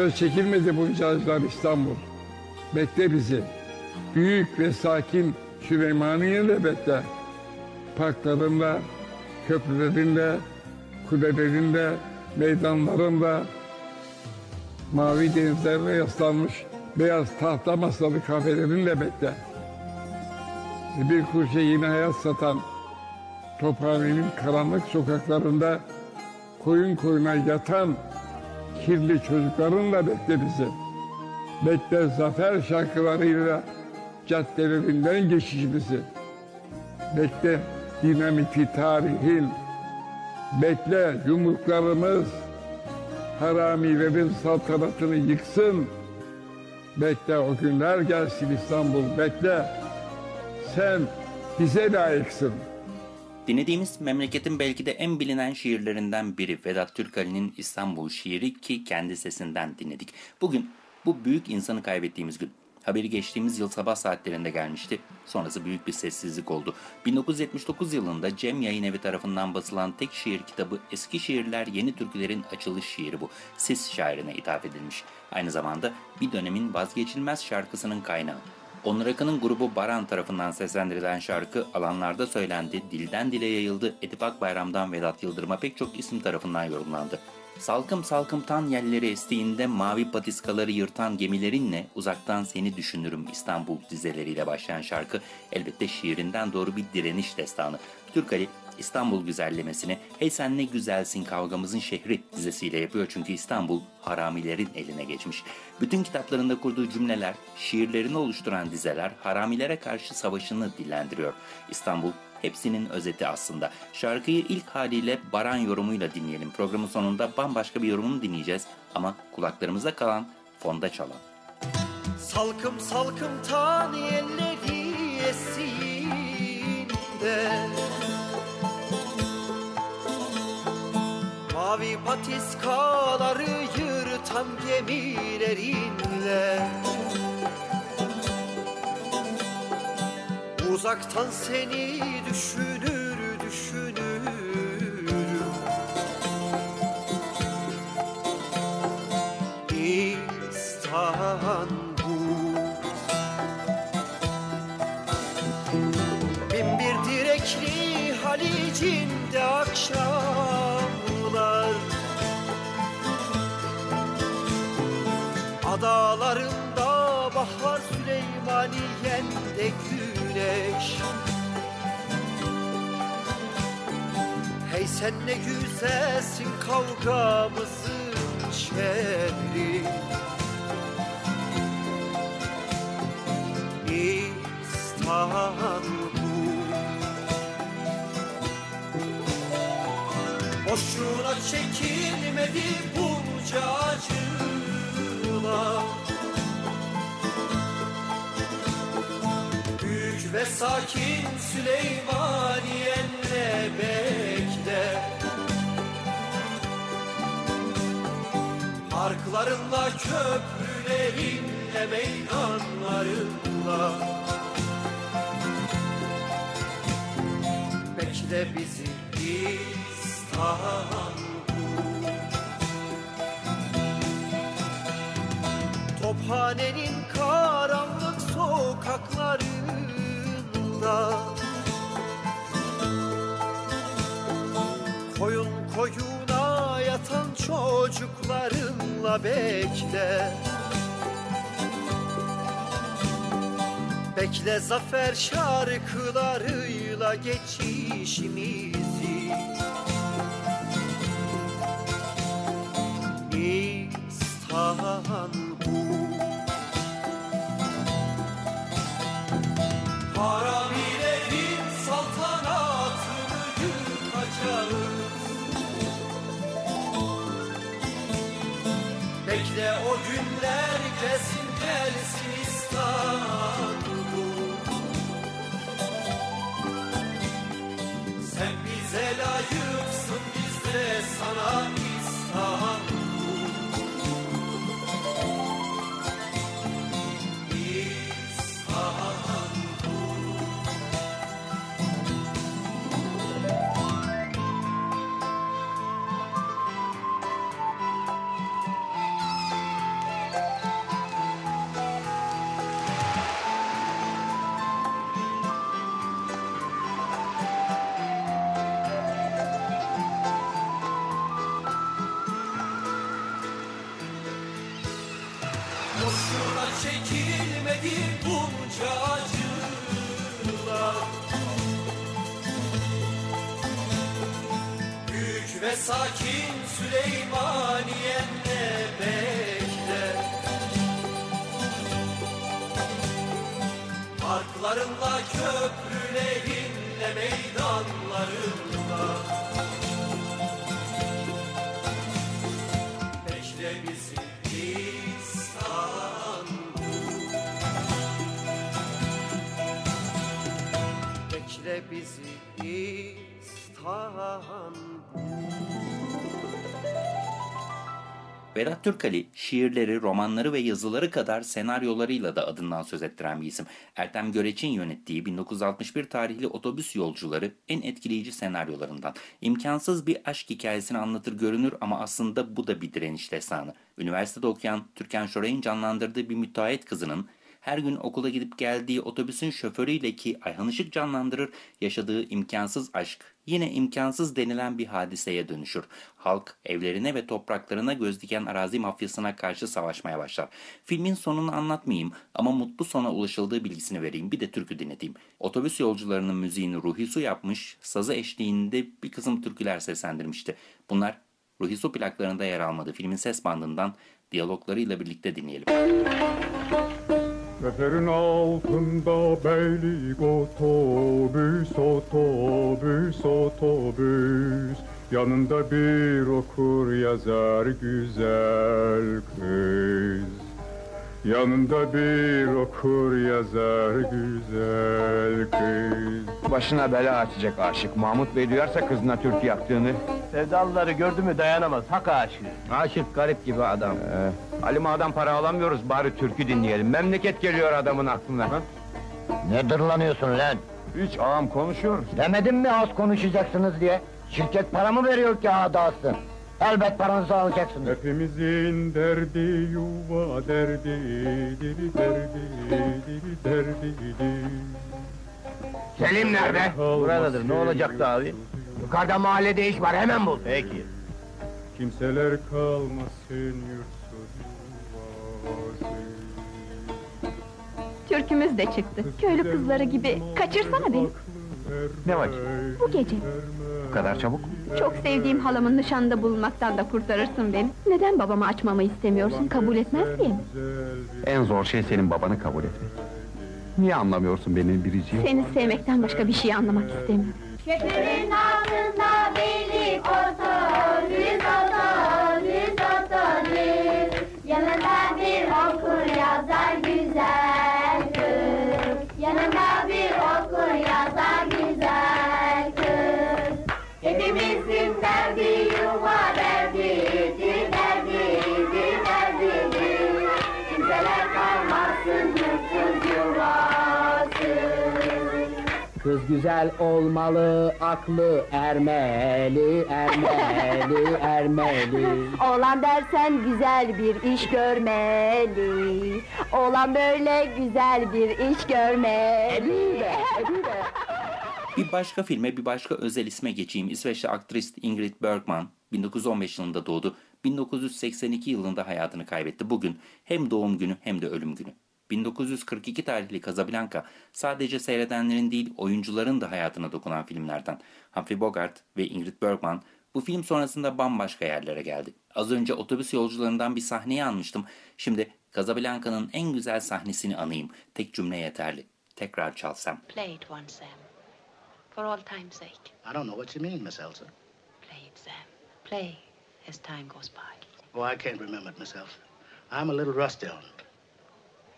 Boşuna çekilmedi bunca acılar İstanbul. Bekle bizi. Büyük ve sakin Süleymaniye'de bekle. Parklarında, köprülerinde, kulelerinde, meydanlarında, mavi denizlerine yaslanmış beyaz tahta masalı kafelerinle bekle. Bir kurşe yine hayat satan Tophane'nin karanlık sokaklarında koyun koyuna yatan kirli çocuklarınla bekle bizi. Bekle zafer şarkılarıyla caddelerinden geçişimizi. Bekle dinamiti tarihin. Bekle yumruklarımız haramilerin saltanatını yıksın. Bekle o günler gelsin İstanbul bekle. Sen bize layıksın. Dinlediğimiz memleketin belki de en bilinen şiirlerinden biri Vedat Türkali'nin İstanbul şiiri ki kendi sesinden dinledik. Bugün bu büyük insanı kaybettiğimiz gün. Haberi geçtiğimiz yıl sabah saatlerinde gelmişti. Sonrası büyük bir sessizlik oldu. 1979 yılında Cem Yayın Evi tarafından basılan tek şiir kitabı Eski Şiirler Yeni Türkülerin açılış şiiri bu. Sis şairine ithaf edilmiş. Aynı zamanda bir dönemin vazgeçilmez şarkısının kaynağı. Onur Akın'ın grubu Baran tarafından seslendirilen şarkı alanlarda söylendi, dilden dile yayıldı, Edip Akbayram'dan Vedat Yıldırım'a pek çok isim tarafından yorumlandı. Salkım salkımtan yelleri estiğinde mavi patiskaları yırtan gemilerinle uzaktan seni düşünürüm İstanbul dizeleriyle başlayan şarkı elbette şiirinden doğru bir direniş destanı. Türk Ali İstanbul güzellemesini Hey sen ne güzelsin kavgamızın şehri dizesiyle yapıyor çünkü İstanbul haramilerin eline geçmiş. Bütün kitaplarında kurduğu cümleler, şiirlerini oluşturan dizeler haramilere karşı savaşını dillendiriyor. İstanbul hepsinin özeti aslında. Şarkıyı ilk haliyle Baran yorumuyla dinleyelim. Programın sonunda bambaşka bir yorumunu dinleyeceğiz ama kulaklarımızda kalan fonda çalan. Salkım salkım tan yerleri esinde Mavi patiskaları yırtan gemilerinle. Uzaktan seni düşünür sen ne güzelsin kavgamızın şehri İstanbul. Boşuna çekilmedi bunca acılar. Büyük ve sakin Süleymaniye'nle bekle Parklarınla köprülerinle meydanlarınla Bekle bizi İstanbul. Tophanenin karanlık sokaklarında koyuna yatan çocuklarınla bekle. Bekle zafer şarkılarıyla geçişimizi. İstanbul günler Süleymaniye ne bekler? Parklarında, köprülerinde, meydanlarında? Bekle bizi İstanbul. Bekle bizi İstanbul Vedat Türkali şiirleri, romanları ve yazıları kadar senaryolarıyla da adından söz ettiren bir isim. Ertem Göreç'in yönettiği 1961 tarihli Otobüs Yolcuları en etkileyici senaryolarından. İmkansız bir aşk hikayesini anlatır görünür ama aslında bu da bir direniş destanı. Üniversitede okuyan Türkan Şoray'ın canlandırdığı bir müteahhit kızının her gün okula gidip geldiği otobüsün şoförüyle ki Ayhan Işık canlandırır yaşadığı imkansız aşk yine imkansız denilen bir hadiseye dönüşür. Halk evlerine ve topraklarına göz diken arazi mafyasına karşı savaşmaya başlar. Filmin sonunu anlatmayayım ama mutlu sona ulaşıldığı bilgisini vereyim bir de türkü dinleteyim. Otobüs yolcularının müziğini Ruhi Su yapmış, sazı eşliğinde bir kısım türküler seslendirmişti. Bunlar Ruhi Su plaklarında yer almadı. Filmin ses bandından diyaloglarıyla birlikte dinleyelim. Veferin altında beylik otobüs, otobüs, otobüs. Yanında bir okur yazar güzel kız. Yanında bir okur yazar güzel kız. Başına bela açacak aşık. Mahmut Bey duyarsa kızına türkü yaptığını. Sevdalıları gördü mü dayanamaz, hak aşığı. Aşık garip gibi adam. Ee, Ali Mağ'dan para alamıyoruz bari türkü dinleyelim. Memleket geliyor adamın aklına. Ne dırlanıyorsun lan? Hiç ağam konuşuyoruz. Demedim mi az konuşacaksınız diye? Şirket para mı veriyor ki ağa dağıtsın? Elbet paranızı alacaksınız. Hepimizin derdi yuva derdi, diri derdi, diri derdi. Selim nerede? Buradadır, ne olacaktı abi? Yukarıda mahallede iş var, hemen bul. Peki. Kimseler kalmasın yurtsuz yuvası. Türkümüz de çıktı. Köylü kızları gibi. Kaçırsana beni. Ne vakit? Bu gece. Bu kadar çabuk. Çok sevdiğim halamın nişanında bulunmaktan da kurtarırsın beni. Neden babama açmamı istemiyorsun? Kabul etmez diye mi? En zor şey senin babanı kabul etmek. Niye anlamıyorsun benim biriciğim? Seni sevmekten başka bir şey anlamak istemiyorum. Köprünün altında birlik otobüs, otobüs, otobüs. Yanında bir okur yazar Kız güzel olmalı, aklı ermeli, ermeli, ermeli. Oğlan dersen güzel bir iş görmeli. Oğlan böyle güzel bir iş görmeli. Bir başka filme, bir başka özel isme geçeyim. İsveçli aktris Ingrid Bergman 1915 yılında doğdu. 1982 yılında hayatını kaybetti. Bugün hem doğum günü hem de ölüm günü. 1942 tarihli Casablanca sadece seyredenlerin değil oyuncuların da hayatına dokunan filmlerden. Humphrey Bogart ve Ingrid Bergman bu film sonrasında bambaşka yerlere geldi. Az önce otobüs yolcularından bir sahneyi almıştım. Şimdi Casablanca'nın en güzel sahnesini anayım. Tek cümle yeterli. Tekrar çalsam. Play it once, Sam. For all time's sake. I don't know what you mean, Miss Elsa. Play it, Sam. Play as time goes by. Oh, I can't remember it myself. I'm a little rusty on it.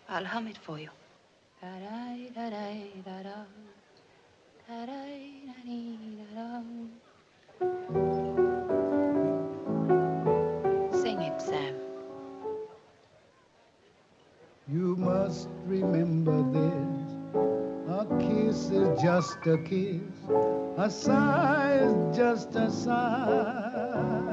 I'll hum it for you. Sing it, Sam. You must remember this. A kiss is just a kiss. A sigh is just a sigh.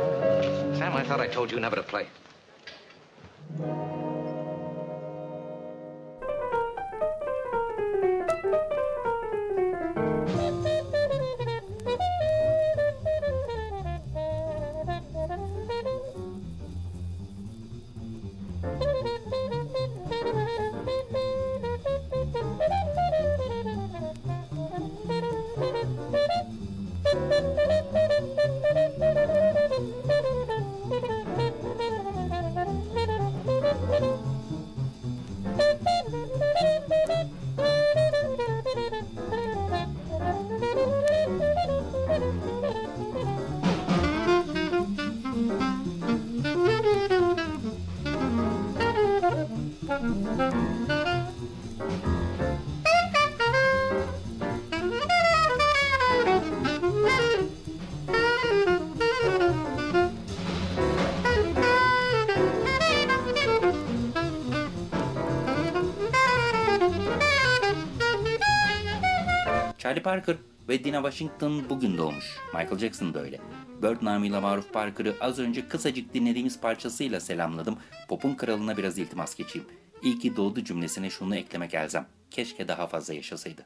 Thought I told you never to play. Charlie Parker ve Dina Washington bugün doğmuş. Michael Jackson da öyle. Bird namıyla maruf Parker'ı az önce kısacık dinlediğimiz parçasıyla selamladım. Pop'un kralına biraz iltimas geçeyim. İyi ki doğdu cümlesine şunu eklemek elzem. Keşke daha fazla yaşasaydı.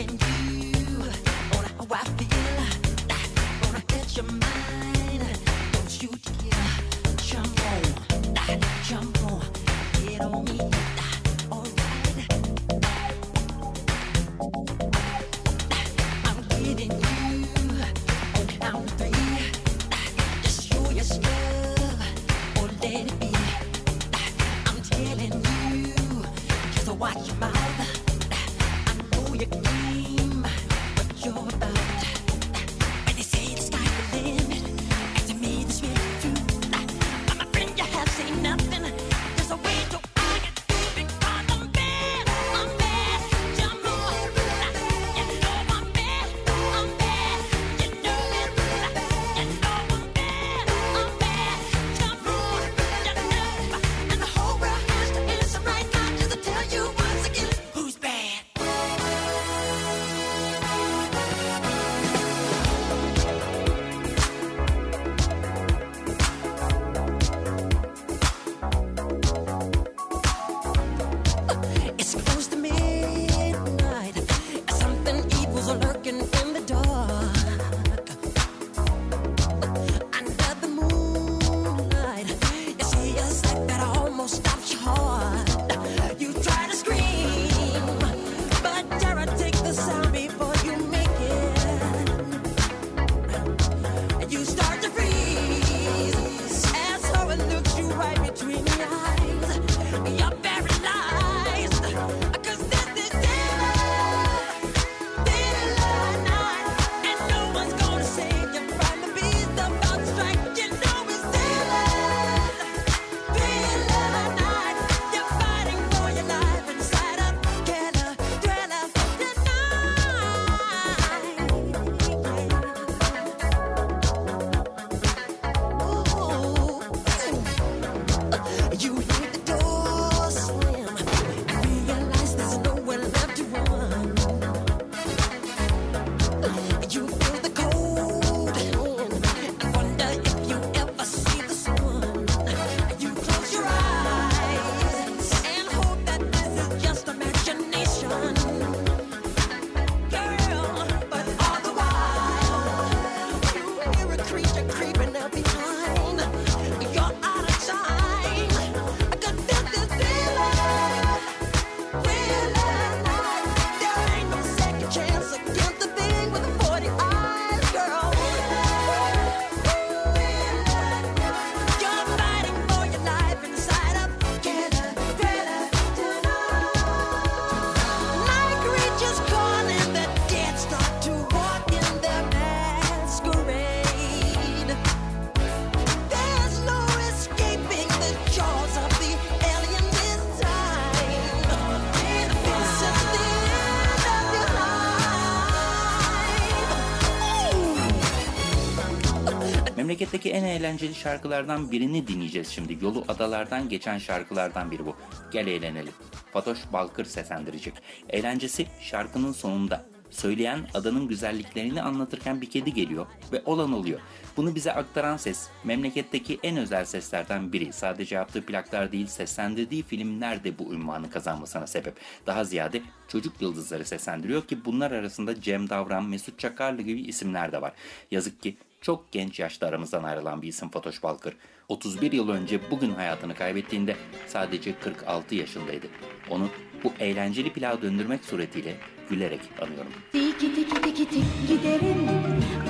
I'm eğlenceli şarkılardan birini dinleyeceğiz şimdi. Yolu adalardan geçen şarkılardan biri bu. Gel eğlenelim. Fatoş Balkır seslendirecek. Eğlencesi şarkının sonunda. Söyleyen adanın güzelliklerini anlatırken bir kedi geliyor ve olan oluyor. Bunu bize aktaran ses memleketteki en özel seslerden biri. Sadece yaptığı plaklar değil seslendirdiği filmler de bu ünvanı kazanmasına sebep. Daha ziyade çocuk yıldızları seslendiriyor ki bunlar arasında Cem Davran, Mesut Çakarlı gibi isimler de var. Yazık ki çok genç yaşta aramızdan ayrılan bir isim Fatoş Balkır. 31 yıl önce bugün hayatını kaybettiğinde sadece 46 yaşındaydı. Onu bu eğlenceli plağa döndürmek suretiyle gülerek anıyorum. Tiki tiki tiki tik giderim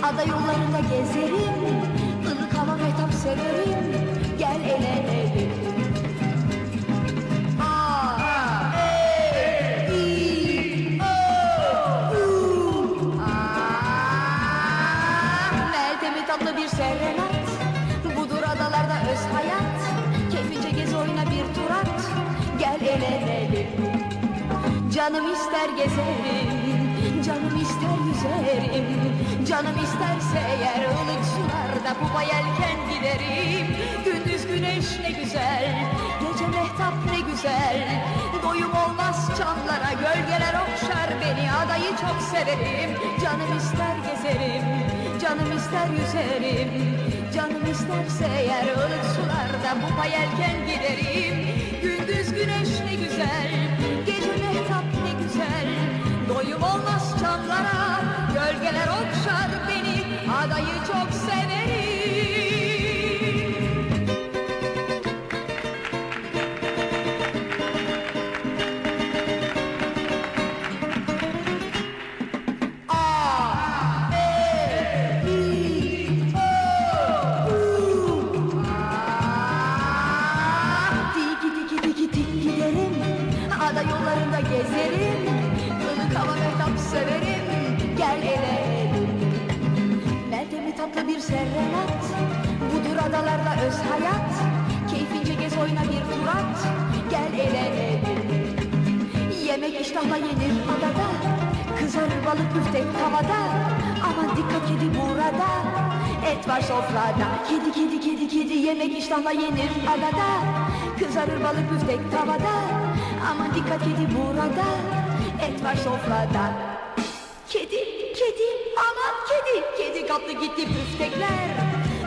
Ada yollarında gezerim Ilık hava metap severim Gel eğlenelim A, İster gezerim, canım ister yüzerim. Canım isterse eğer ılık sularda pupa yelken giderim. Gündüz güneş ne güzel, gece mehtap ne güzel. Doyum olmaz çamlara, gölgeler okşar beni Adayı çok severim, canım ister gezerim Canım ister yüzerim, canım isterse eğer ılık sularda pupa yelken giderim. Gündüz güneş ne güzel, olmaz çamlara Gölgeler okşar beni Adayı çok severim İştahla yenir adada Kızarır balık büftek tavada. Aman dikkat kedi burada Et var sofrada. Kedi kedi kedi kedi yemek iştahla yenir adada. Kızarır balık büftek tavada. Aman dikkat kedi burada Et var sofrada. Kedi kedi aman kedi Kedi kaptı gitti büftekler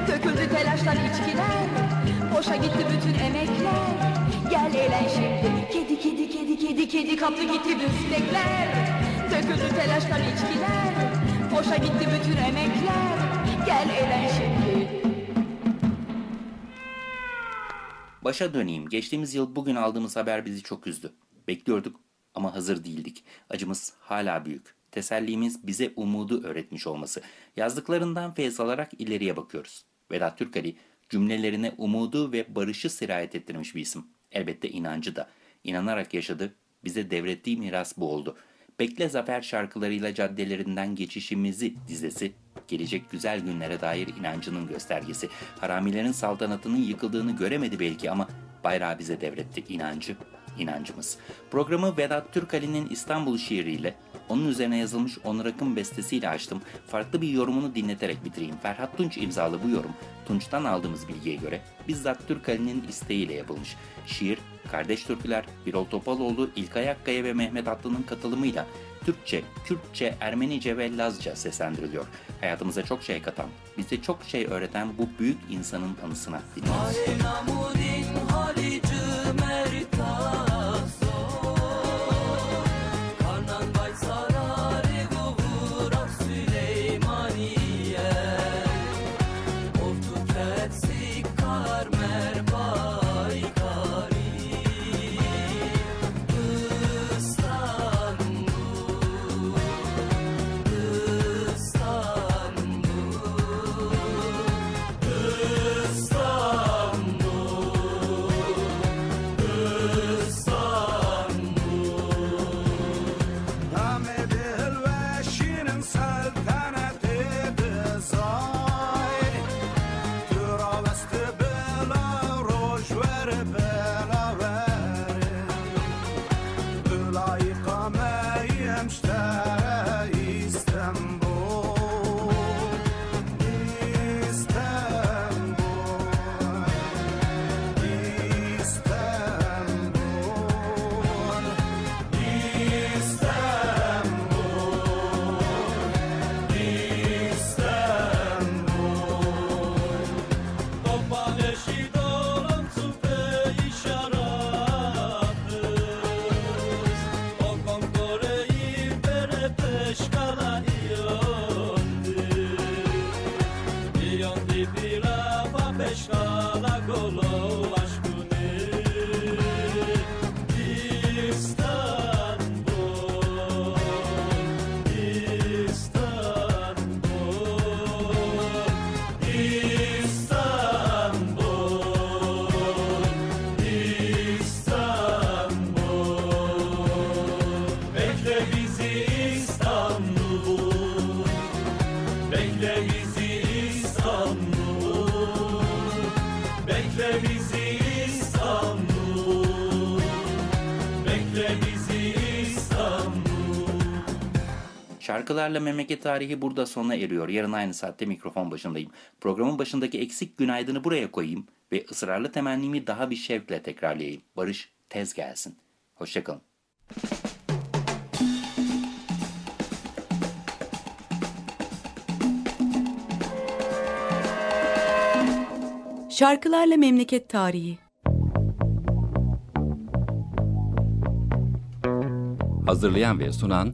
Döküldü telaştan içkiler Boşa gitti bütün emekler Gel eğlen şimdi Kedi kedi kedi kedi kedi kaptı gitti büftekler Döküldü telaştan içkiler Boşa gitti bütün emekler Gel eğlen şimdi Başa döneyim. Geçtiğimiz yıl bugün aldığımız haber bizi çok üzdü. Bekliyorduk ama hazır değildik. Acımız hala büyük. Tesellimiz bize umudu öğretmiş olması. Yazdıklarından feyz alarak ileriye bakıyoruz. Vedat Türkali cümlelerine umudu ve barışı sirayet ettirmiş bir isim. Elbette inancı da. İnanarak yaşadı. Bize devrettiği miras bu oldu. Bekle Zafer şarkılarıyla caddelerinden geçişimizi dizesi, gelecek güzel günlere dair inancının göstergesi. Haramilerin saltanatının yıkıldığını göremedi belki ama bayrağı bize devretti inancı, inancımız. Programı Vedat Türkali'nin İstanbul şiiriyle, onun üzerine yazılmış Onur Akın bestesiyle açtım. Farklı bir yorumunu dinleterek bitireyim. Ferhat Tunç imzalı bu yorum, Tunç'tan aldığımız bilgiye göre bizzat Türkali'nin isteğiyle yapılmış. Şiir, Kardeş Türküler, Birol Topaloğlu, İlkay Akkaya ve Mehmet Atlı'nın katılımıyla Türkçe, Kürtçe, Ermenice ve Lazca seslendiriliyor. Hayatımıza çok şey katan, bize çok şey öğreten bu büyük insanın anısına dinliyoruz. Şarkılarla memleket tarihi burada sona eriyor. Yarın aynı saatte mikrofon başındayım. Programın başındaki eksik günaydını buraya koyayım ve ısrarlı temennimi daha bir şevkle tekrarlayayım. Barış tez gelsin. Hoşçakalın. Şarkılarla memleket tarihi. Hazırlayan ve sunan